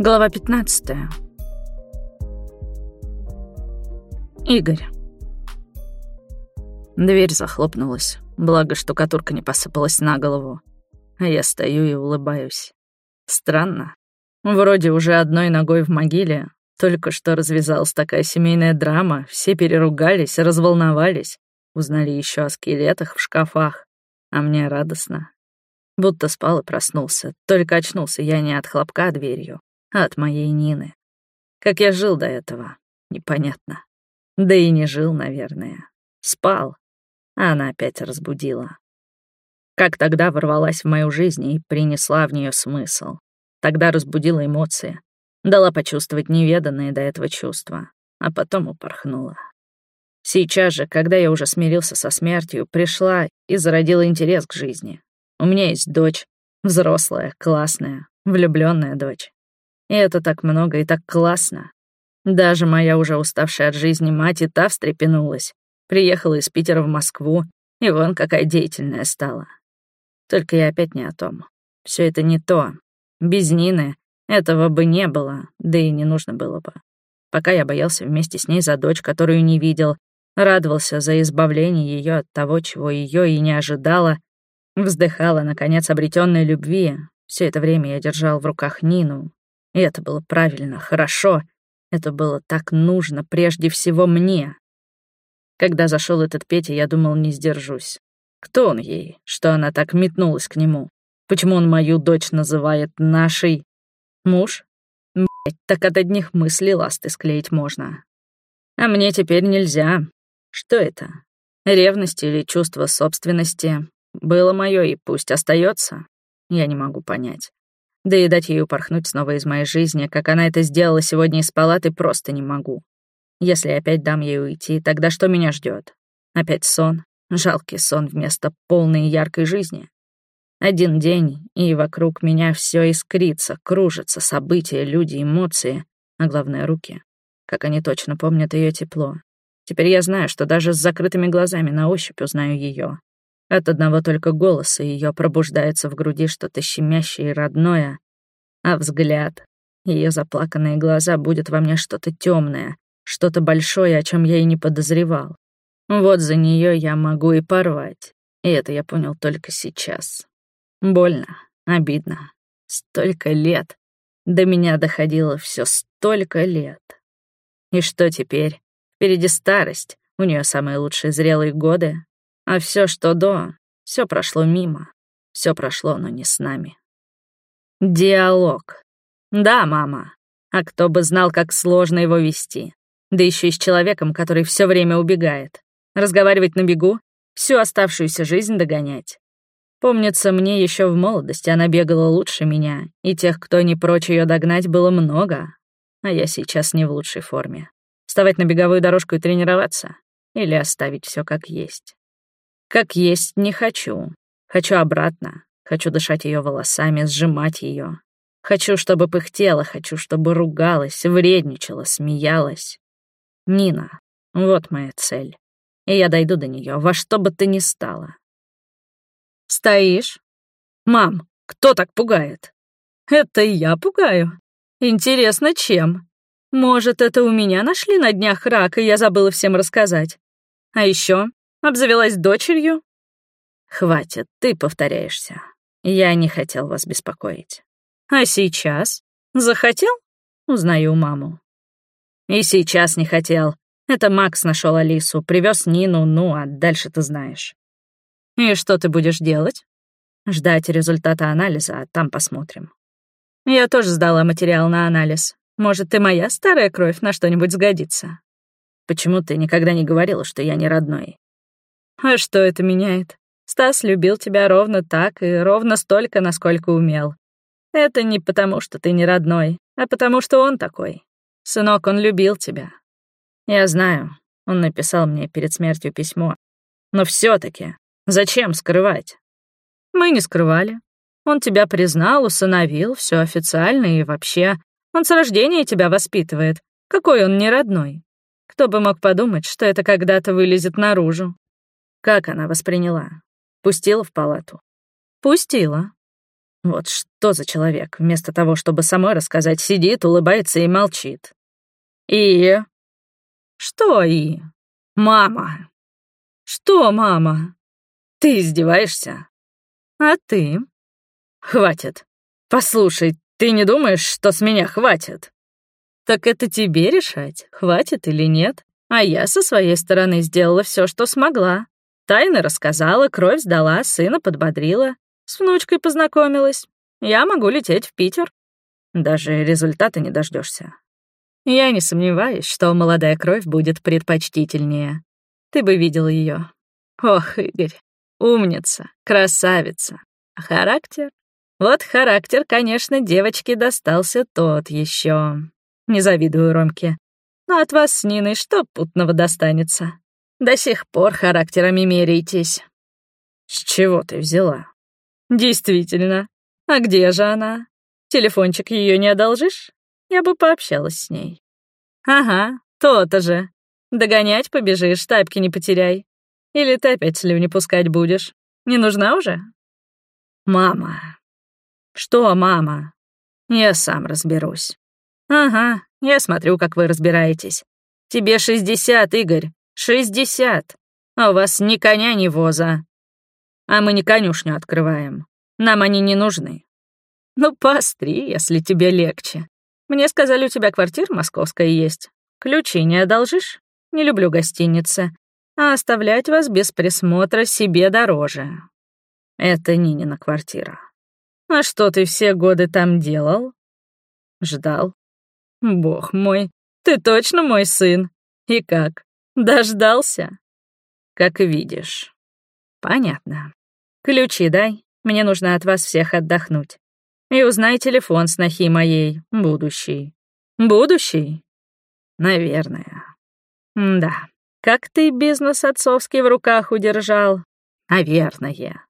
Глава 15. Игорь. Дверь захлопнулась, благо штукатурка не посыпалась на голову. А я стою и улыбаюсь. Странно. Вроде уже одной ногой в могиле, только что развязалась такая семейная драма, все переругались, разволновались, узнали еще о скелетах в шкафах, а мне радостно. Будто спал и проснулся, только очнулся я не от хлопка дверью, от моей Нины. Как я жил до этого, непонятно. Да и не жил, наверное. Спал, а она опять разбудила. Как тогда ворвалась в мою жизнь и принесла в нее смысл. Тогда разбудила эмоции, дала почувствовать неведанные до этого чувства, а потом упорхнула. Сейчас же, когда я уже смирился со смертью, пришла и зародила интерес к жизни. У меня есть дочь, взрослая, классная, влюбленная дочь. И это так много и так классно. Даже моя уже уставшая от жизни мать и та встрепенулась. Приехала из Питера в Москву, и вон какая деятельная стала. Только я опять не о том. Все это не то. Без Нины этого бы не было, да и не нужно было бы. Пока я боялся вместе с ней за дочь, которую не видел, радовался за избавление ее от того, чего ее и не ожидала, вздыхала, наконец, обретенной любви. Все это время я держал в руках Нину, и это было правильно, хорошо. Это было так нужно прежде всего мне. Когда зашел этот Петя, я думал, не сдержусь. Кто он ей, что она так метнулась к нему? Почему он мою дочь называет нашей? Муж? Блять, так от одних мыслей ласты склеить можно. А мне теперь нельзя. Что это? Ревность или чувство собственности? Было мое и пусть остается. Я не могу понять. Да и дать ей упорхнуть снова из моей жизни, как она это сделала сегодня из палаты, просто не могу. Если опять дам ей уйти, тогда что меня ждет? Опять сон? Жалкий сон вместо полной яркой жизни. Один день, и вокруг меня все искрится, кружится, события, люди, эмоции, а главное — руки. Как они точно помнят ее тепло. Теперь я знаю, что даже с закрытыми глазами на ощупь узнаю ее. От одного только голоса ее пробуждается в груди что-то щемящее и родное, а взгляд, ее заплаканные глаза будет во мне что-то темное, что-то большое, о чем я и не подозревал. Вот за нее я могу и порвать, и это я понял только сейчас. Больно, обидно. Столько лет. До меня доходило все столько лет. И что теперь? Впереди старость, у нее самые лучшие зрелые годы, а все, что до, все прошло мимо. Все прошло, но не с нами. Диалог. Да, мама. А кто бы знал, как сложно его вести. Да еще и с человеком, который все время убегает. Разговаривать на бегу, всю оставшуюся жизнь догонять. Помнится, мне еще в молодости она бегала лучше меня, и тех, кто не прочь ее догнать, было много. А я сейчас не в лучшей форме. Вставать на беговую дорожку и тренироваться? Или оставить все как есть? Как есть не хочу. Хочу обратно. Хочу дышать ее волосами, сжимать ее. Хочу, чтобы пыхтела, хочу, чтобы ругалась, вредничала, смеялась. Нина, вот моя цель. И я дойду до нее, во что бы ты ни стало. Стоишь? Мам, кто так пугает? Это я пугаю. Интересно, чем? Может, это у меня нашли на днях рак, и я забыла всем рассказать. А еще Обзавелась дочерью? Хватит, ты повторяешься. Я не хотел вас беспокоить. А сейчас? Захотел? Узнаю маму. И сейчас не хотел. Это Макс нашел Алису, привез Нину, ну, а дальше ты знаешь. И что ты будешь делать? Ждать результата анализа, а там посмотрим. Я тоже сдала материал на анализ. Может, и моя старая кровь на что-нибудь сгодится. Почему ты никогда не говорила, что я не родной? А что это меняет? Стас любил тебя ровно так и ровно столько, насколько умел. Это не потому, что ты не родной, а потому, что он такой. Сынок, он любил тебя. Я знаю, он написал мне перед смертью письмо. Но все таки зачем скрывать? Мы не скрывали. Он тебя признал, усыновил, все официально и вообще. Он с рождения тебя воспитывает. Какой он не родной? Кто бы мог подумать, что это когда-то вылезет наружу. Как она восприняла? Пустила в палату? Пустила. Вот что за человек, вместо того, чтобы самой рассказать, сидит, улыбается и молчит. И... Что и? Мама. Что, мама? Ты издеваешься? А ты? Хватит. Послушай, ты не думаешь, что с меня хватит? Так это тебе решать, хватит или нет. А я со своей стороны сделала все, что смогла. Тайны рассказала, кровь сдала, сына подбодрила. С внучкой познакомилась. Я могу лететь в Питер. Даже результата не дождешься. Я не сомневаюсь, что молодая кровь будет предпочтительнее. Ты бы видел ее. Ох, Игорь, умница, красавица. Характер? Вот характер, конечно, девочке достался тот еще. Не завидую Ромке. Но от вас с Ниной что путного достанется? До сих пор характерами меряетесь. С чего ты взяла? Действительно. А где же она? Телефончик ее не одолжишь? Я бы пообщалась с ней. Ага, то-то же. Догонять побежишь, тапки не потеряй. Или ты опять слюни пускать будешь? Не нужна уже? Мама. Что, мама? Я сам разберусь. Ага, я смотрю, как вы разбираетесь. Тебе шестьдесят, Игорь, шестьдесят. А у вас ни коня, ни воза. А мы не конюшню открываем. Нам они не нужны. Ну, постри, если тебе легче. Мне сказали, у тебя квартира московская есть. Ключи не одолжишь? Не люблю гостиницы. А оставлять вас без присмотра себе дороже. Это Нинина квартира. А что ты все годы там делал? Ждал. Бог мой, ты точно мой сын? И как? Дождался? Как видишь. Понятно. Ключи дай, мне нужно от вас всех отдохнуть. И узнай телефон снохи моей, будущий. Будущий? Наверное. да. Как ты бизнес отцовский в руках удержал? Наверное.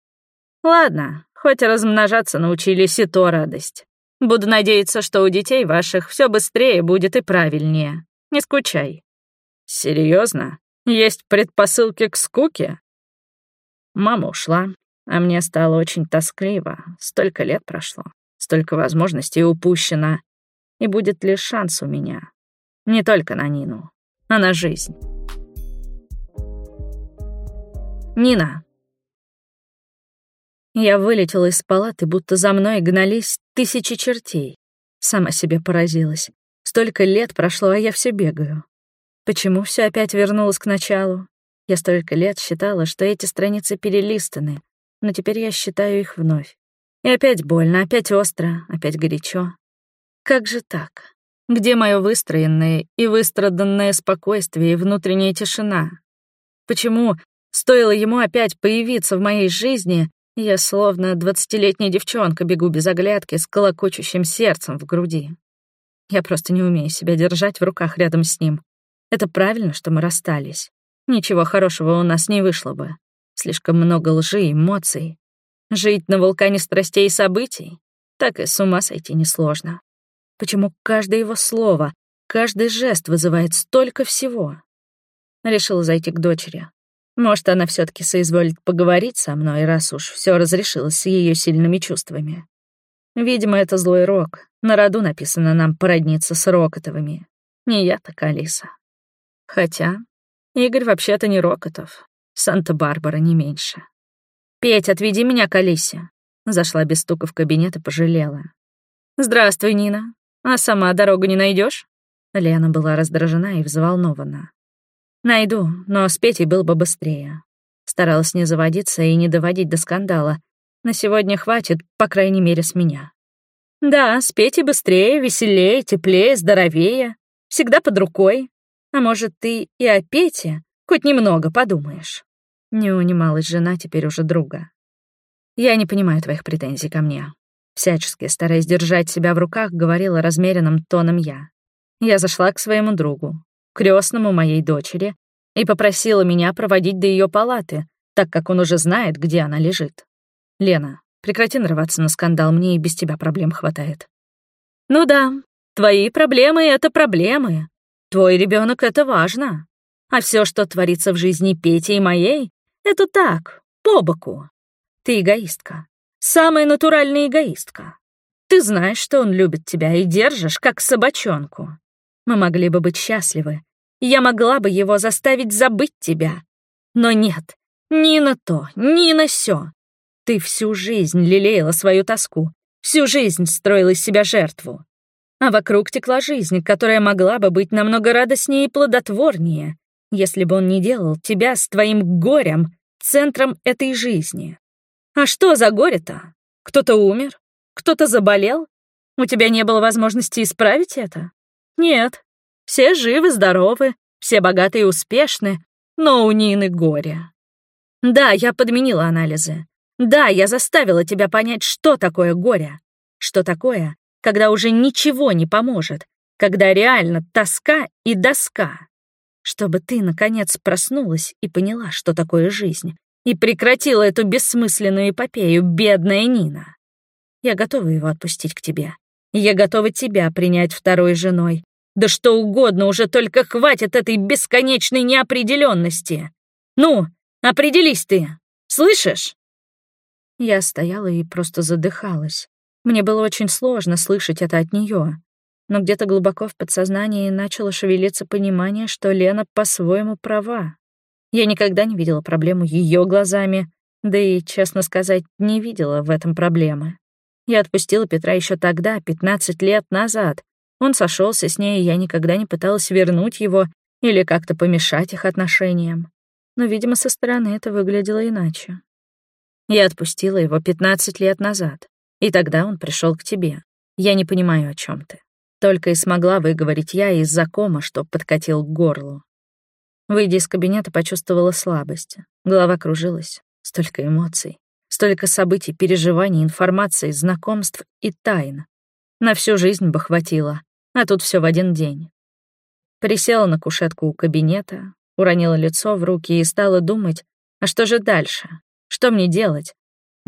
Ладно, хоть размножаться научились, и то радость. Буду надеяться, что у детей ваших все быстрее будет и правильнее. Не скучай. Серьезно? Есть предпосылки к скуке? Мама ушла, а мне стало очень тоскливо. Столько лет прошло, столько возможностей упущено. И будет ли шанс у меня? Не только на Нину, а на жизнь. Нина. Я вылетела из палаты, будто за мной гнались тысячи чертей. Сама себе поразилась. Столько лет прошло, а я все бегаю. Почему все опять вернулось к началу? Я столько лет считала, что эти страницы перелистаны, но теперь я считаю их вновь. И опять больно, опять остро, опять горячо. Как же так? Где мое выстроенное и выстраданное спокойствие и внутренняя тишина? Почему, стоило ему опять появиться в моей жизни, я словно двадцатилетняя девчонка бегу без оглядки с колокочущим сердцем в груди? Я просто не умею себя держать в руках рядом с ним. Это правильно, что мы расстались. Ничего хорошего у нас не вышло бы. Слишком много лжи, эмоций. Жить на вулкане страстей и событий? Так и с ума сойти несложно. Почему каждое его слово, каждый жест вызывает столько всего? Решила зайти к дочери. Может, она все таки соизволит поговорить со мной, раз уж все разрешилось с ее сильными чувствами. Видимо, это злой рок. На роду написано нам породниться с Рокотовыми. Не я, так Алиса. Хотя Игорь вообще-то не Рокотов. Санта-Барбара не меньше. «Петь, отведи меня к Алисе». Зашла без стука в кабинет и пожалела. «Здравствуй, Нина. А сама дорогу не найдешь? Лена была раздражена и взволнована. «Найду, но с Петей был бы быстрее». Старалась не заводиться и не доводить до скандала. На сегодня хватит, по крайней мере, с меня. «Да, с Петей быстрее, веселее, теплее, здоровее. Всегда под рукой. А может, ты и о Пете хоть немного подумаешь?» Не унималась жена теперь уже друга. «Я не понимаю твоих претензий ко мне». Всячески, стараясь держать себя в руках, говорила размеренным тоном я. Я зашла к своему другу, крестному моей дочери, и попросила меня проводить до ее палаты, так как он уже знает, где она лежит. «Лена, прекрати нарываться на скандал, мне и без тебя проблем хватает». «Ну да, твои проблемы — это проблемы, Твой ребенок это важно. А все, что творится в жизни Пети и моей, это так, по боку. Ты эгоистка. Самая натуральная эгоистка. Ты знаешь, что он любит тебя и держишь, как собачонку. Мы могли бы быть счастливы. Я могла бы его заставить забыть тебя. Но нет, ни на то, ни на сё. Ты всю жизнь лелеяла свою тоску, всю жизнь строила из себя жертву. А вокруг текла жизнь, которая могла бы быть намного радостнее и плодотворнее, если бы он не делал тебя с твоим горем центром этой жизни. А что за горе-то? Кто-то умер? Кто-то заболел? У тебя не было возможности исправить это? Нет. Все живы, здоровы, все богаты и успешны, но у Нины горе. Да, я подменила анализы. Да, я заставила тебя понять, что такое горе. Что такое, когда уже ничего не поможет, когда реально тоска и доска. Чтобы ты, наконец, проснулась и поняла, что такое жизнь, и прекратила эту бессмысленную эпопею, бедная Нина. Я готова его отпустить к тебе. Я готова тебя принять второй женой. Да что угодно, уже только хватит этой бесконечной неопределенности. Ну, определись ты, слышишь? Я стояла и просто задыхалась. Мне было очень сложно слышать это от нее, но где-то глубоко в подсознании начало шевелиться понимание, что Лена по-своему права. Я никогда не видела проблему ее глазами, да и, честно сказать, не видела в этом проблемы. Я отпустила Петра еще тогда, 15 лет назад. Он сошелся с ней, и я никогда не пыталась вернуть его или как-то помешать их отношениям. Но, видимо, со стороны это выглядело иначе. Я отпустила его 15 лет назад, и тогда он пришел к тебе. Я не понимаю, о чем ты. Только и смогла выговорить я из-за кома, что подкатил к горлу. Выйдя из кабинета, почувствовала слабость. Голова кружилась. Столько эмоций. Столько событий, переживаний, информации, знакомств и тайн. На всю жизнь бы хватило, а тут все в один день. Присела на кушетку у кабинета, уронила лицо в руки и стала думать, а что же дальше? Что мне делать?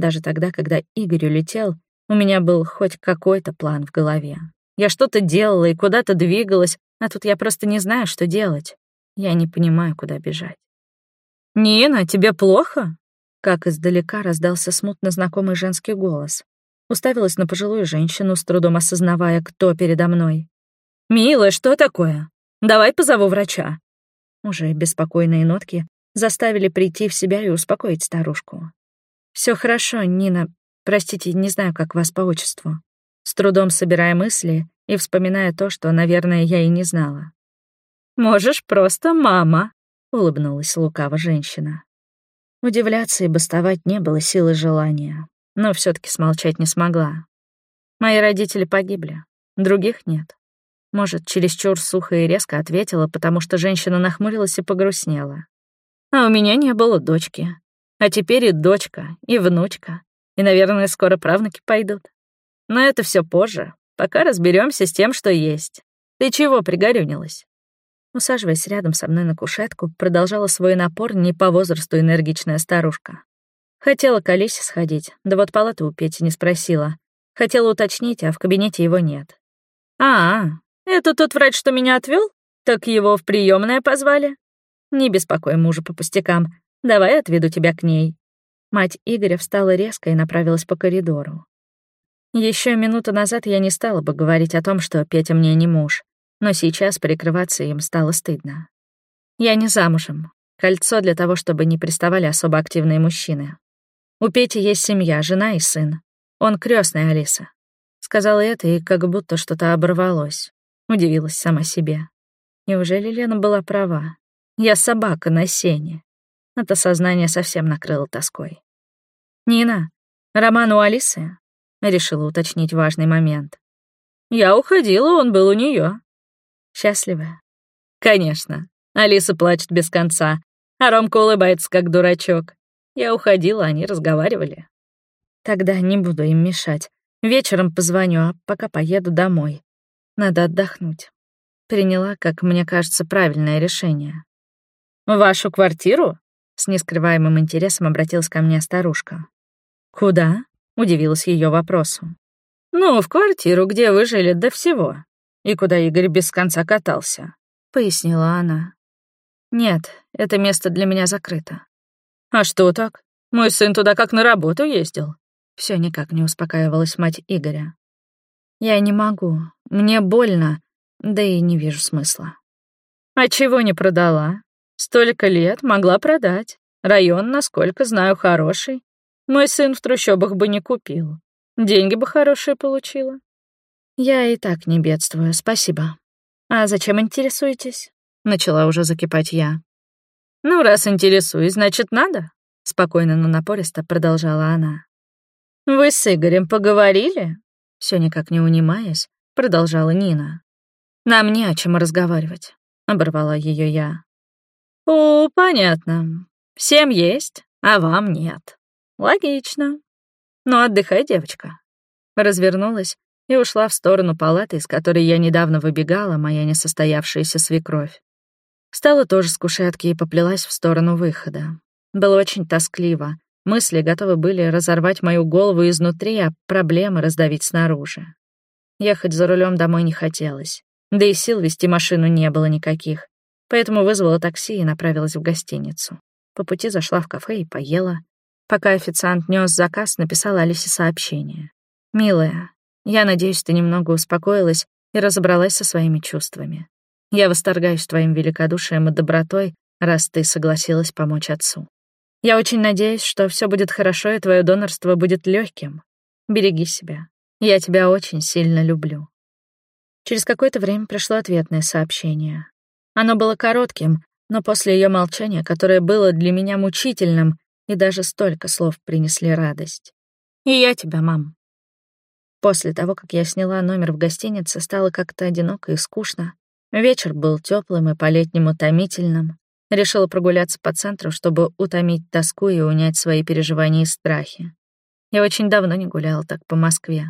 Даже тогда, когда Игорь улетел, у меня был хоть какой-то план в голове. Я что-то делала и куда-то двигалась, а тут я просто не знаю, что делать. Я не понимаю, куда бежать. «Нина, тебе плохо?» Как издалека раздался смутно знакомый женский голос. Уставилась на пожилую женщину, с трудом осознавая, кто передо мной. «Милая, что такое? Давай позову врача». Уже беспокойные нотки заставили прийти в себя и успокоить старушку. Все хорошо, Нина. Простите, не знаю, как вас по отчеству». С трудом собирая мысли и вспоминая то, что, наверное, я и не знала. «Можешь просто мама», — улыбнулась лукаво женщина. Удивляться и бастовать не было силы желания, но все таки смолчать не смогла. Мои родители погибли, других нет. Может, чересчур сухо и резко ответила, потому что женщина нахмурилась и погрустнела. А у меня не было дочки. А теперь и дочка, и внучка. И, наверное, скоро правнуки пойдут. Но это все позже, пока разберемся с тем, что есть. Ты чего пригорюнилась? Усаживаясь рядом со мной на кушетку, продолжала свой напор не по возрасту энергичная старушка. Хотела к Олесе сходить, да вот палату у Пети не спросила. Хотела уточнить, а в кабинете его нет. «А, это тот врач, что меня отвел? Так его в приемное позвали?» «Не беспокой мужа по пустякам. Давай отведу тебя к ней». Мать Игоря встала резко и направилась по коридору. Еще минуту назад я не стала бы говорить о том, что Петя мне не муж но сейчас прикрываться им стало стыдно. Я не замужем. Кольцо для того, чтобы не приставали особо активные мужчины. У Пети есть семья, жена и сын. Он крестный Алиса. Сказала это, и как будто что-то оборвалось. Удивилась сама себе. Неужели Лена была права? Я собака на сене. Это сознание совсем накрыло тоской. «Нина, роман у Алисы?» — решила уточнить важный момент. «Я уходила, он был у нее. Счастливая? Конечно. Алиса плачет без конца, а Ромка улыбается, как дурачок. Я уходила, они разговаривали. Тогда не буду им мешать. Вечером позвоню, а пока поеду домой. Надо отдохнуть. Приняла, как мне кажется, правильное решение. «Вашу квартиру?» — с нескрываемым интересом обратилась ко мне старушка. «Куда?» — удивилась ее вопросу. «Ну, в квартиру, где вы жили до всего и куда Игорь без конца катался», — пояснила она. «Нет, это место для меня закрыто». «А что так? Мой сын туда как на работу ездил. Все никак не успокаивалась мать Игоря. «Я не могу. Мне больно, да и не вижу смысла». «А чего не продала? Столько лет могла продать. Район, насколько знаю, хороший. Мой сын в трущобах бы не купил. Деньги бы хорошие получила». «Я и так не бедствую, спасибо. А зачем интересуетесь?» Начала уже закипать я. «Ну, раз интересуюсь, значит, надо», — спокойно, но напористо продолжала она. «Вы с Игорем поговорили?» Все никак не унимаясь, продолжала Нина. «Нам не о чем разговаривать», — оборвала ее я. «О, понятно. Всем есть, а вам нет. Логично. Ну, отдыхай, девочка». Развернулась и ушла в сторону палаты, из которой я недавно выбегала, моя несостоявшаяся свекровь. Встала тоже с кушетки и поплелась в сторону выхода. Было очень тоскливо. Мысли готовы были разорвать мою голову изнутри, а проблемы раздавить снаружи. Ехать за рулем домой не хотелось. Да и сил вести машину не было никаких. Поэтому вызвала такси и направилась в гостиницу. По пути зашла в кафе и поела. Пока официант нес заказ, написала Алисе сообщение. «Милая, я надеюсь, ты немного успокоилась и разобралась со своими чувствами. Я восторгаюсь твоим великодушием и добротой, раз ты согласилась помочь отцу. Я очень надеюсь, что все будет хорошо и твое донорство будет легким. Береги себя. Я тебя очень сильно люблю. Через какое-то время пришло ответное сообщение. Оно было коротким, но после ее молчания, которое было для меня мучительным, и даже столько слов принесли радость. И я тебя, мам. После того, как я сняла номер в гостинице, стало как-то одиноко и скучно. Вечер был теплым и по-летнему томительным. Решила прогуляться по центру, чтобы утомить тоску и унять свои переживания и страхи. Я очень давно не гуляла так по Москве.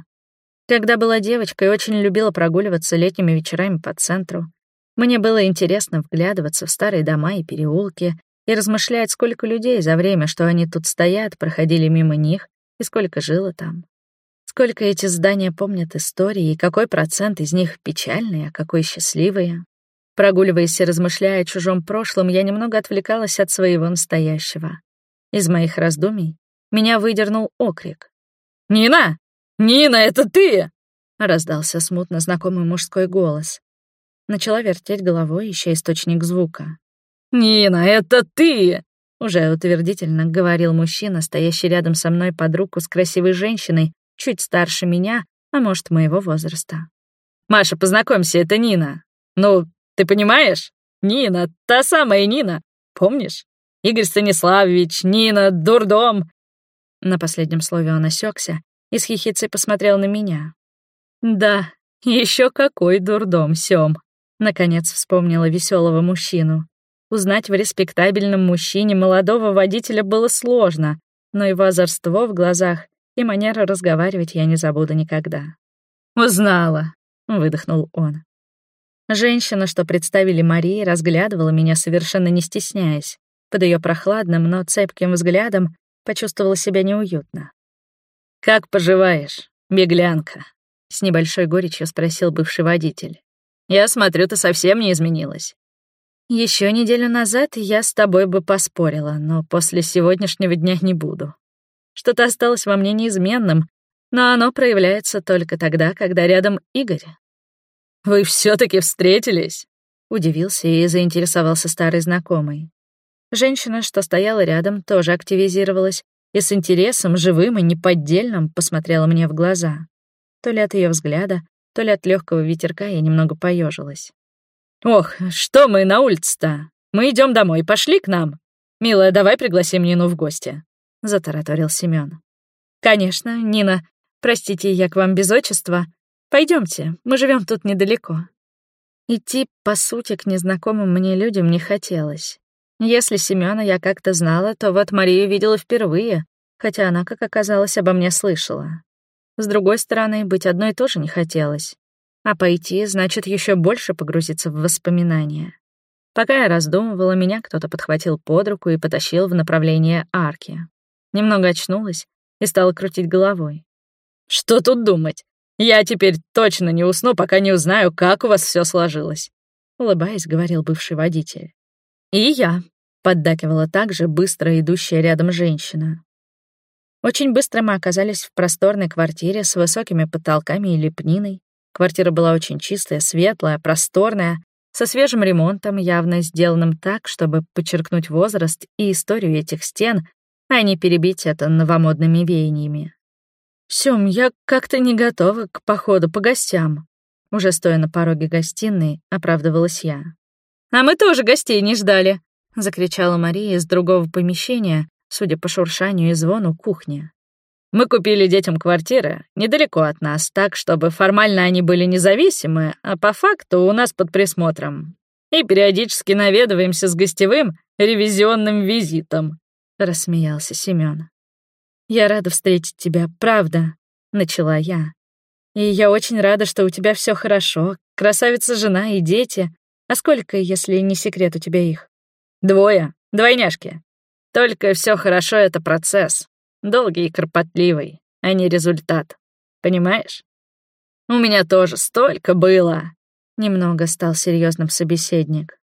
Когда была девочкой, очень любила прогуливаться летними вечерами по центру. Мне было интересно вглядываться в старые дома и переулки и размышлять, сколько людей за время, что они тут стоят, проходили мимо них, и сколько жило там. Сколько эти здания помнят истории, и какой процент из них печальный, а какой счастливый. Прогуливаясь и размышляя о чужом прошлом, я немного отвлекалась от своего настоящего. Из моих раздумий меня выдернул окрик. «Нина! Нина, это ты!» — раздался смутно знакомый мужской голос. Начала вертеть головой, ища источник звука. «Нина, это ты!» — уже утвердительно говорил мужчина, стоящий рядом со мной под руку с красивой женщиной, чуть старше меня, а может, моего возраста. «Маша, познакомься, это Нина. Ну, ты понимаешь? Нина, та самая Нина. Помнишь? Игорь Станиславович, Нина, дурдом». На последнем слове он осекся и с хихицей посмотрел на меня. «Да, еще какой дурдом, Сём!» Наконец вспомнила веселого мужчину. Узнать в респектабельном мужчине молодого водителя было сложно, но его озорство в глазах и манера разговаривать я не забуду никогда. «Узнала», — выдохнул он. Женщина, что представили Марии, разглядывала меня, совершенно не стесняясь. Под ее прохладным, но цепким взглядом почувствовала себя неуютно. «Как поживаешь, беглянка?» — с небольшой горечью спросил бывший водитель. «Я смотрю, ты совсем не изменилась». Еще неделю назад я с тобой бы поспорила, но после сегодняшнего дня не буду. Что-то осталось во мне неизменным, но оно проявляется только тогда, когда рядом Игорь. «Вы все таки встретились?» — удивился и заинтересовался старый знакомый. Женщина, что стояла рядом, тоже активизировалась и с интересом, живым и неподдельным, посмотрела мне в глаза. То ли от ее взгляда, то ли от легкого ветерка я немного поежилась. «Ох, что мы на улице-то? Мы идем домой, пошли к нам. Милая, давай пригласим Нину в гости». — затараторил Семён. «Конечно, Нина. Простите, я к вам без отчества. Пойдемте, мы живем тут недалеко». Идти, по сути, к незнакомым мне людям не хотелось. Если Семёна я как-то знала, то вот Марию видела впервые, хотя она, как оказалось, обо мне слышала. С другой стороны, быть одной тоже не хотелось. А пойти значит еще больше погрузиться в воспоминания. Пока я раздумывала, меня кто-то подхватил под руку и потащил в направление арки. Немного очнулась и стала крутить головой. «Что тут думать? Я теперь точно не усну, пока не узнаю, как у вас все сложилось», — улыбаясь, говорил бывший водитель. «И я», — поддакивала также быстро идущая рядом женщина. Очень быстро мы оказались в просторной квартире с высокими потолками и лепниной. Квартира была очень чистая, светлая, просторная, со свежим ремонтом, явно сделанным так, чтобы подчеркнуть возраст и историю этих стен, а не перебить это новомодными веяниями. «Сём, я как-то не готова к походу по гостям», уже стоя на пороге гостиной, оправдывалась я. «А мы тоже гостей не ждали», — закричала Мария из другого помещения, судя по шуршанию и звону кухни. «Мы купили детям квартиры недалеко от нас, так, чтобы формально они были независимы, а по факту у нас под присмотром. И периодически наведываемся с гостевым ревизионным визитом», — рассмеялся Семён. «Я рада встретить тебя, правда», — начала я. «И я очень рада, что у тебя все хорошо, красавица жена и дети. А сколько, если не секрет, у тебя их?» «Двое, двойняшки. Только все хорошо — это процесс. Долгий и кропотливый, а не результат. Понимаешь? У меня тоже столько было. Немного стал серьезным собеседник.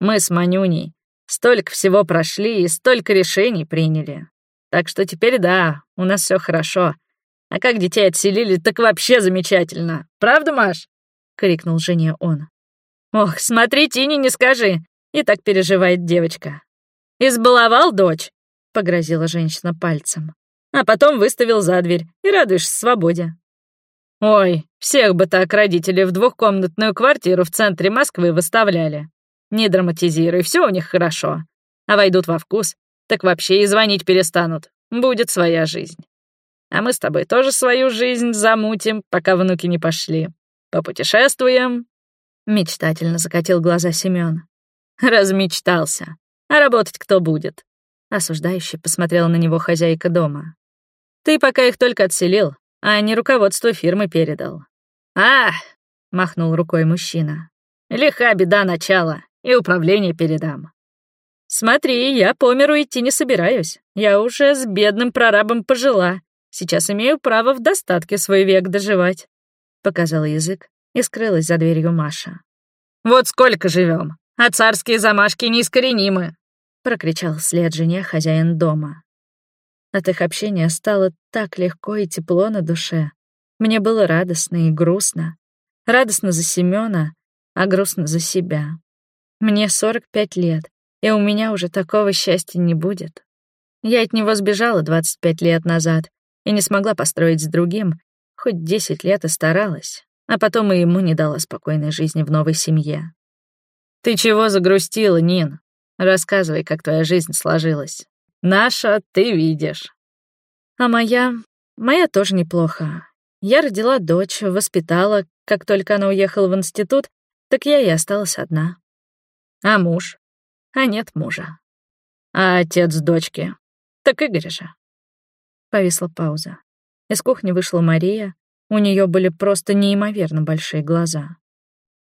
Мы с Манюней столько всего прошли и столько решений приняли. Так что теперь да, у нас все хорошо. А как детей отселили, так вообще замечательно. Правда, Маш? крикнул жене он. Ох, смотри, Тине не скажи. И так переживает девочка. «Избаловал дочь?» — погрозила женщина пальцем. «А потом выставил за дверь и радуешься свободе». «Ой, всех бы так родители в двухкомнатную квартиру в центре Москвы выставляли. Не драматизируй, все у них хорошо. А войдут во вкус, так вообще и звонить перестанут. Будет своя жизнь. А мы с тобой тоже свою жизнь замутим, пока внуки не пошли. Попутешествуем». Мечтательно закатил глаза Семён. Размечтался. А работать кто будет?» Осуждающе посмотрела на него хозяйка дома. «Ты пока их только отселил, а не руководство фирмы передал». «А!» — махнул рукой мужчина. «Лиха беда начала, и управление передам». «Смотри, я по миру идти не собираюсь. Я уже с бедным прорабом пожила. Сейчас имею право в достатке свой век доживать», — показала язык и скрылась за дверью Маша. «Вот сколько живем, а царские замашки неискоренимы», — прокричал вслед жене хозяин дома. От их общения стало так легко и тепло на душе. Мне было радостно и грустно. Радостно за Семёна, а грустно за себя. Мне 45 лет, и у меня уже такого счастья не будет. Я от него сбежала 25 лет назад и не смогла построить с другим, хоть 10 лет и старалась, а потом и ему не дала спокойной жизни в новой семье. «Ты чего загрустила, Нин?» Рассказывай, как твоя жизнь сложилась. Наша ты видишь. А моя... Моя тоже неплохо. Я родила дочь, воспитала. Как только она уехала в институт, так я и осталась одна. А муж? А нет мужа. А отец дочки? Так Игорь же. Повисла пауза. Из кухни вышла Мария. У нее были просто неимоверно большие глаза.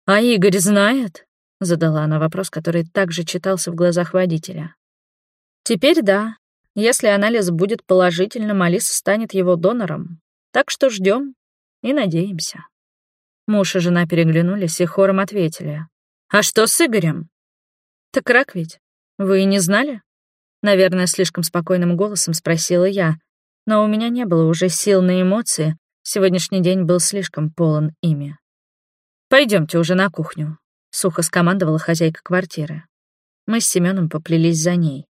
«А Игорь знает?» — задала она вопрос, который также читался в глазах водителя. «Теперь да. Если анализ будет положительным, Алиса станет его донором. Так что ждем и надеемся». Муж и жена переглянулись и хором ответили. «А что с Игорем?» «Так рак ведь. Вы и не знали?» Наверное, слишком спокойным голосом спросила я, но у меня не было уже сил на эмоции, сегодняшний день был слишком полон ими. Пойдемте уже на кухню сухо скомандовала хозяйка квартиры. Мы с Семеном поплелись за ней.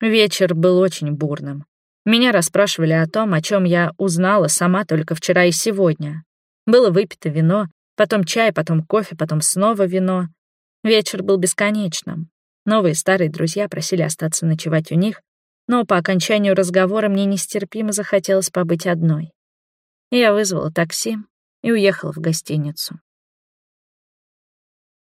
Вечер был очень бурным. Меня расспрашивали о том, о чем я узнала сама только вчера и сегодня. Было выпито вино, потом чай, потом кофе, потом снова вино. Вечер был бесконечным. Новые старые друзья просили остаться ночевать у них, но по окончанию разговора мне нестерпимо захотелось побыть одной. Я вызвала такси и уехала в гостиницу.